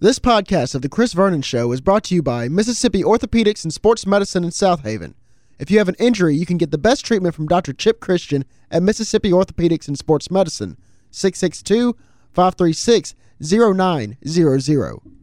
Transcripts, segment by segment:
This podcast of The Chris Vernon Show is brought to you by Mississippi Orthopedics and Sports Medicine in Southaven. If you have an injury, you can get the best treatment from Dr. Chip Christian at Mississippi Orthopedics and Sports Medicine, 662-536-0900.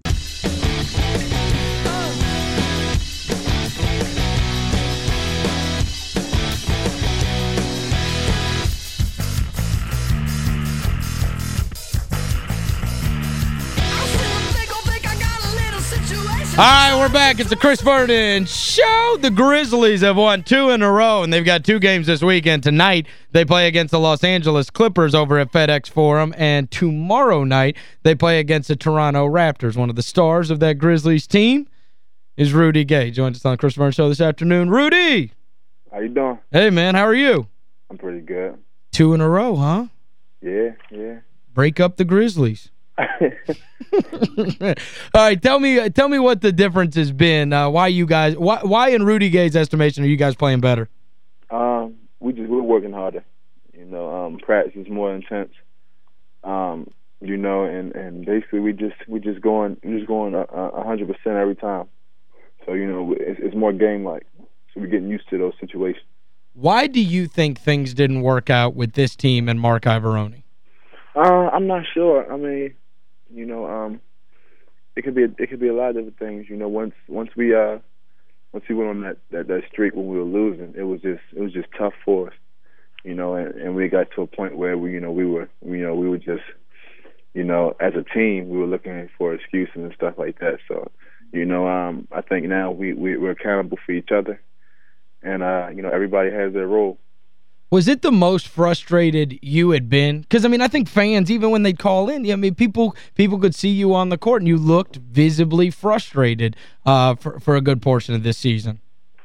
All right, we're back. It's the Chris Vernon Show. The Grizzlies have won two in a row, and they've got two games this weekend. Tonight, they play against the Los Angeles Clippers over at FedEx Forum, and tomorrow night, they play against the Toronto Raptors. One of the stars of that Grizzlies team is Rudy Gay. Joins us on the Chris Vernon Show this afternoon. Rudy! How you doing? Hey, man. How are you? I'm pretty good. Two in a row, huh? Yeah, yeah. Break up the Grizzlies. All right, tell me tell me what the difference has been. Uh, why you guys why why in Rudy Gay's estimation are you guys playing better? Um, we just we're working harder. You know, um practice is more intense. Um, you know, and and basically we just we just going just going a 100% every time. So, you know, it's, it's more game like. So we're getting used to those situations. Why do you think things didn't work out with this team and Marc Iavaroni? Uh, I'm not sure. I mean, you know, um, it could be a, it could be a lot of different things. You know, once once we uh once we went on that, that that streak when we were losing, it was just it was just tough for us. You know, and, and we got to a point where we you know we were you know we were just you know as a team we were looking for excuses and stuff like that. So you know, um, I think now we, we we're accountable for each other, and uh, you know everybody has their role. Was it the most frustrated you had been? Because, I mean, I think fans, even when they'd call in, I mean, people people could see you on the court and you looked visibly frustrated uh, for, for a good portion of this season.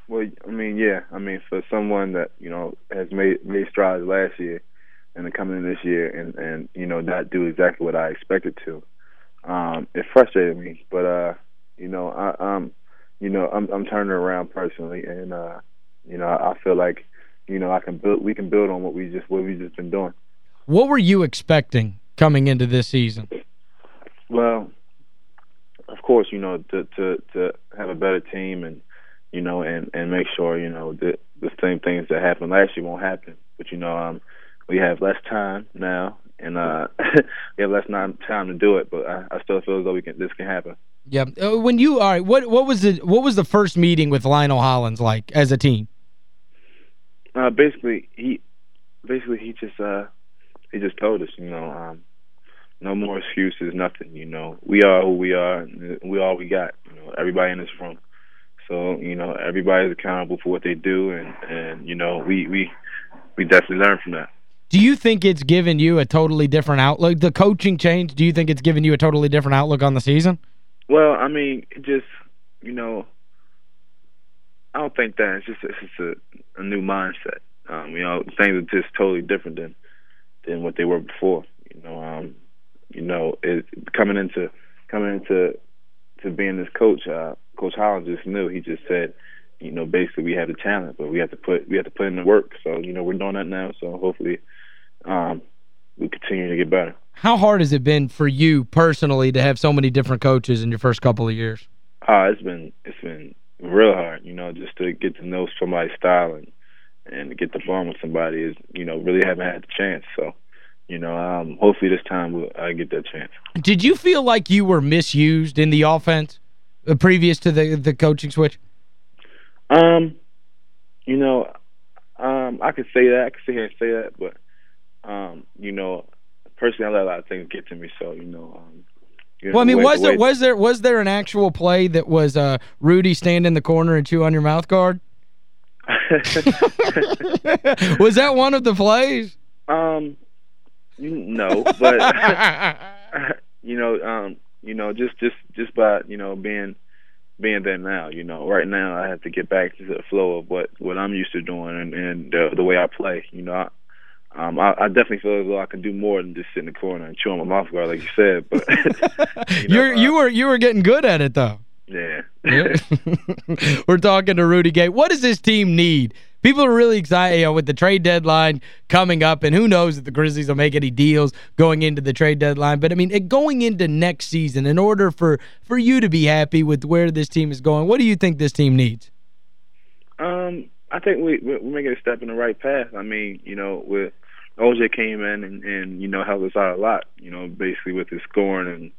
Well, I mean, yeah. I mean, for someone that, you know, has made made strides last year and then coming in this year and, and you know, not do exactly what I expected to, um, it frustrated me. But, uh, you know, I, um, you know, I'm, I'm turning around personally and, uh, you know, I feel like – you know, I can build we can build on what we just what we just been doing. What were you expecting coming into this season? Well, of course, you know, to to to have a better team and you know, and and make sure, you know, that the same things that happened last year won't happen. But you know, um we have less time now and uh we have less time to do it, but I, I still feel as though we can this can happen. Yeah. Uh, when you all right, what what was the what was the first meeting with Lionel Hollins like as a team? Uh, basically, he basically he just uh he just told us, you know, um, no more excuses, nothing. You know, we are who we are, we all we got. You know, everybody in this room. So you know, everybody's accountable for what they do, and and you know, we we we definitely learn from that. Do you think it's given you a totally different outlook? The coaching change, do you think it's given you a totally different outlook on the season? Well, I mean, just, you know, I don't think that. It's just it's just a, a new mindset. Um, you know, things are just totally different than than what they were before. You know, um, you know, it, coming into coming into to being this coach, uh, Coach Hollins just knew. He just said, you know, basically we have the talent, but we have to put we have to put in the work. So you know, we're doing that now. So hopefully, um, we continue to get better. How hard has it been for you personally to have so many different coaches in your first couple of years? Uh, it's been it's been real hard, you know, just to get to know somebody's style and and get the bond with somebody is, you know, really haven't had the chance. So, you know, um, hopefully this time we'll, I get that chance. Did you feel like you were misused in the offense uh, previous to the the coaching switch? Um, you know, um, I could say that. I could sit here and say that, but um, you know, personally, I let a lot of things get to me. So, you know, um, you know, well, I mean, was there was there was there an actual play that was uh, Rudy stand in the corner and chew on your mouth guard? was that one of the plays? Um, no, but you know, um, you know, just just just by you know being being there now, you know, right now I have to get back to the flow of what what I'm used to doing and and the, the way I play. You know, I, um, I, I, definitely feel as though I can do more than just sit in the corner and chew on my mouth guard, like you said. But you know, You're, uh, you were you were getting good at it, though. Yeah. We're talking to Rudy Gay. What does this team need people are really excited you know, with the trade deadline coming up, and who knows if the Grizzlies will make any deals going into the trade deadline. But, I mean, going into next season, in order for, for you to be happy with where this team is going, what do you think this team needs? Um, I think we, we're making a step in the right path. I mean, you know, with OJ came in and, and you know, helped us out a lot, you know, basically with his scoring and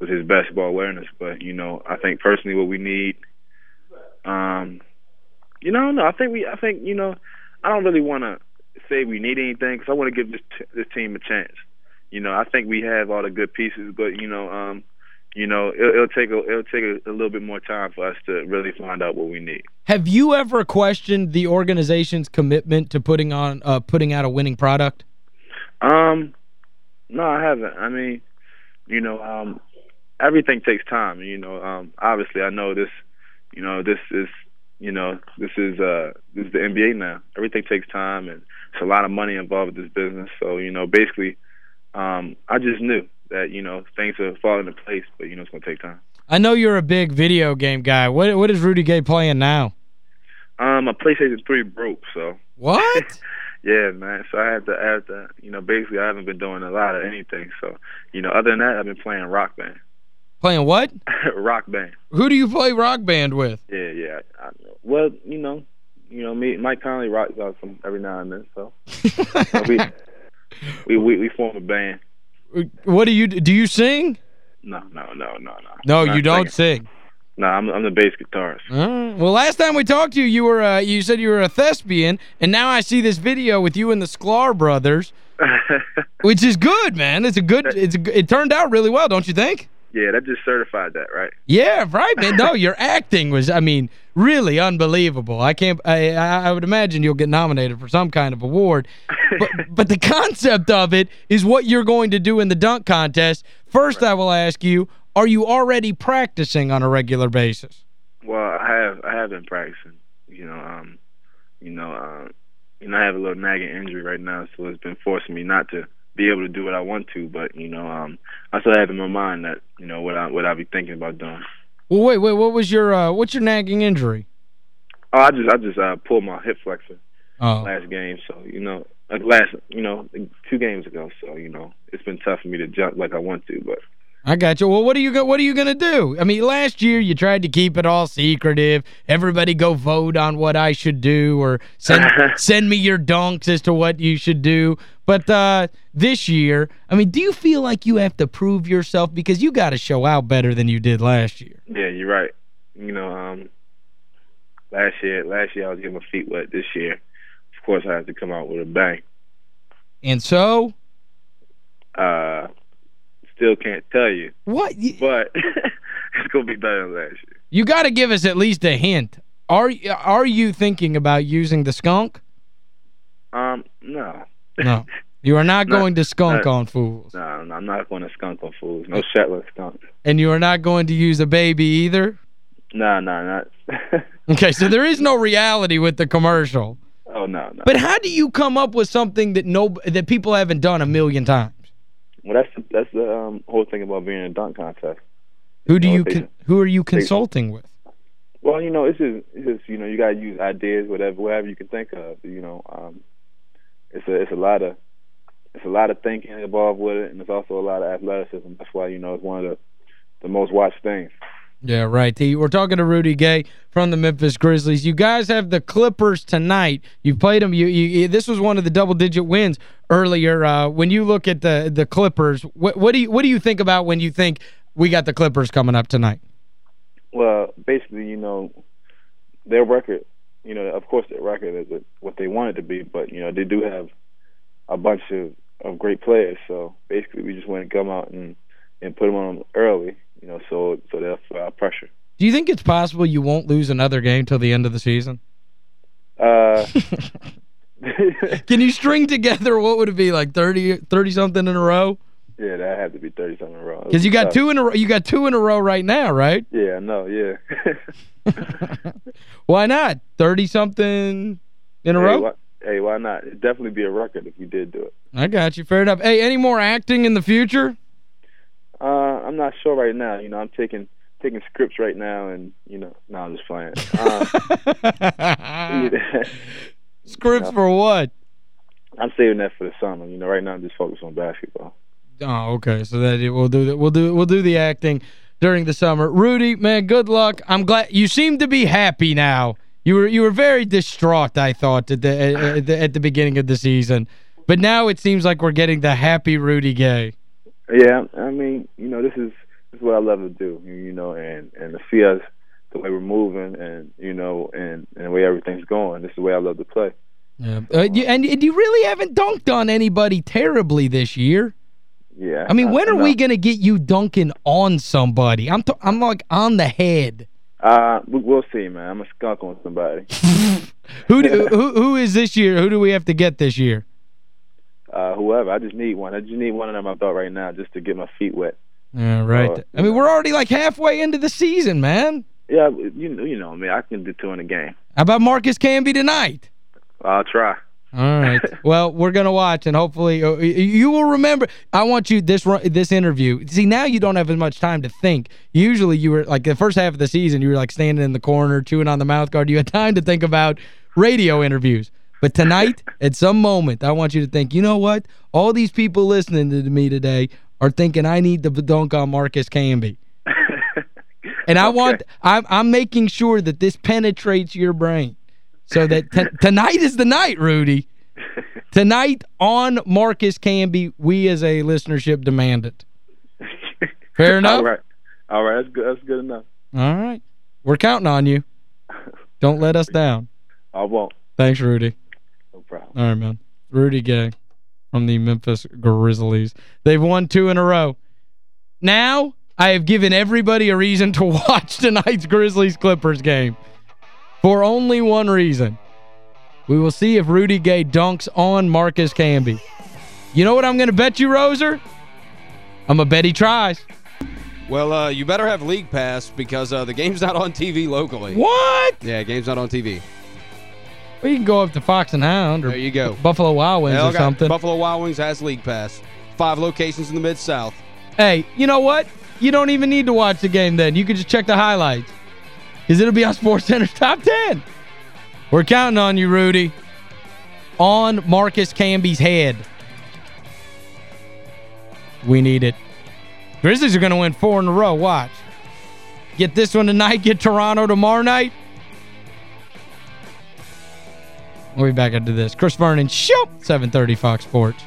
with his basketball awareness. But, you know, I think personally what we need – um, you know, no, I think we, I think you know, I don't really want to say we need anything because I want to give this t- this team a chance. You know, I think we have all the good pieces, but you know, um, you know, it'll, it'll take a it'll take a, a, little bit more time for us to really find out what we need. Have you ever questioned the organization's commitment to putting on uh, putting out a winning product? Um, no, I haven't. I mean, you know, um, everything takes time. You know, um, obviously, I know this you know, this is you know, this is uh this is the NBA now. Everything takes time and it's a lot of money involved with this business. So, you know, basically um I just knew that, you know, things are falling into place, but you know it's gonna take time. I know you're a big video game guy. What what is Rudy Gay playing now? Um, my PlayStation 3 broke, so. What? yeah, man. So I had to, I had to, you know, basically I haven't been doing a lot of anything. So, you know, other than that, I've been playing Rock Band. Playing what? rock band. Who do you play rock band with? Yeah, yeah. I, well, you know, you know, me, Mike Conley rocks out some every now and then, so we, we we we form a band. What do you do? You sing? No, no, no, no, no. No, you don't singing. sing. No, I'm I'm the bass guitarist. Well, last time we talked to you, you were uh, you said you were a thespian, and now I see this video with you and the Sklar brothers, which is good, man. It's a good. It's a, it turned out really well, don't you think? Yeah, that just certified that, right? Yeah, right, man. No, your acting was, I mean, really unbelievable. I can't, I, I would imagine you'll get nominated for some kind of award. But, but the concept of it is what you're going to do in the dunk contest. First, right. I will ask you, are you already practicing on a regular basis? Well, I have I have been practicing. You know, um, you know, um, you know, I have a little nagging injury right now, so it's been forcing me not to be able to do what I want to, but you know, um, I still have in my mind that you know what I what I be thinking about doing. Well, wait, wait, what was your uh, what's your nagging injury? Oh, I just I just uh, pulled my hip flexor oh. last game, so you know, last you know two games ago, so you know it's been tough for me to jump like I want to, but I got you. Well, what are you what are you going to do? I mean, last year you tried to keep it all secretive. Everybody go vote on what I should do or send send me your dunks as to what you should do. But uh, this year, I mean, do you feel like you have to prove yourself because you got to show out better than you did last year? Yeah, you're right. You know, um, last year last year I was getting my feet wet. This year, of course, I had to come out with a bang. And so? Still can't tell you. What? But it's going to be better than last year. You got to give us at least a hint. Are are you thinking about using the skunk? Um, no. No. You are not going not, to skunk not, on Fools. No, no, I'm not going to skunk on Fools. No Shetland skunk. And you are not going to use a baby either? No, no, not. okay, so there is no reality with the commercial. Oh, no, no. But how do you come up with something that no that people haven't done a million times? Well, that's the, that's the um, whole thing about being in a dunk contest. Who do you, you who are you consulting with? Well, you know, it's just, it's just you know, you got to use ideas, whatever, whatever you can think of. You know, um, it's a it's a lot of it's a lot of thinking involved with it, and it's also a lot of athleticism. That's why you know it's one of the the most watched things. Yeah, right. We're talking to Rudy Gay from the Memphis Grizzlies. You guys have the Clippers tonight. You played them. You, you This was one of the double-digit wins earlier. Uh, when you look at the the Clippers, what, what do you what do you think about when you think we got the Clippers coming up tonight? Well, basically, you know, their record, you know, of course their record is what they want it to be, but, you know, they do have a bunch of, of great players. So basically we just want to come out and, and put them on early you know, so so that's uh, pressure. Do you think it's possible you won't lose another game till the end of the season? Uh Can you string together what would it be like 30 30 something in a row? Yeah, that had to be 30 something in a row. Cuz you got tough. two in a row you got two in a row right now, right? Yeah, no, yeah. why not? 30 something in a hey, row? Why, hey, why not? It'd definitely be a record if you did do it. I got you. Fair enough. Hey, any more acting in the future? Uh, I'm not sure right now. You know, I'm taking taking scripts right now, and you know, no, I'm just playing. Um, Scripts Yeah. for what? I'm saving that for the summer. You know, right now I'm just focused on basketball. Oh, okay. So that it, we'll do that. We'll do we'll do the acting during the summer. Rudy, man, good luck. I'm glad you seem to be happy now. You were you were very distraught, I thought, at the at the, at the beginning of the season. But now it seems like we're getting the happy Rudy Gay. Yeah, I mean, you know, this is this is what I love to do. You, know, and and to see us the way we're moving, and you know, and and the way everything's going. This is the way I love to play. Yeah. Uh, you, and, and you really haven't dunked on anybody terribly this year. Yeah. I mean, when are know. we going to get you dunking on somebody? I'm t I'm like on the head. Uh, we, we'll see, man. I'm a skunk on somebody. Who do, who who is this year? Who do we have to get this year? Uh, whoever. I just need one. I just need one of them I belt right now just to get my feet wet. Yeah, right. Uh, I mean, we're already like halfway into the season, man. Yeah, you know, you know me. I can do two in a game. How about Marcus Camby tonight? I'll try. All right. well, we're going to watch, and hopefully uh, you will remember. I want you, this this interview. See, now you don't have as much time to think. Usually you were, like, the first half of the season, you were, like, standing in the corner, chewing on the mouth guard. You had time to think about radio interviews. But tonight, at some moment, I want you to think, you know what? All these people listening to me today are thinking I need to dunk on Marcus Camby. And I Okay. want I'm I'm making sure that this penetrates your brain. So that tonight is the night, Rudy. Tonight on Marcus Camby, we as a listenership demand it. Fair enough? All right. All right. That's good. That's good enough. All right. We're counting on you. Don't let us down. I won't. Thanks, Rudy. No problem. All right, man. Rudy Gay from the Memphis Grizzlies. They've won two in a row. Now, I have given everybody a reason to watch tonight's Grizzlies-Clippers game. For only one reason. We will see if Rudy Gay dunks on Marcus Camby. You know what I'm going to bet you, Roser? I'm going to bet he tries. Well, uh, you better have League Pass because uh, the game's not on TV locally. What? Yeah, game's not on TV. Well, you can go up to Fox and Hound or There you go. Buffalo Wild Wings or something. Buffalo Wild Wings has League Pass. Five locations in the Mid-South. Hey, you know what? You don't even need to watch the game then. You can just check the highlights. Because it'll be on SportsCenter's Top 10. We're counting on you, Rudy. On Marcus Camby's head. We need it. Grizzlies are going to win four in a row. Watch. Get this one tonight. Get Toronto tomorrow night. We'll be back into this. Chris Vernon, Show, 730 Fox Sports.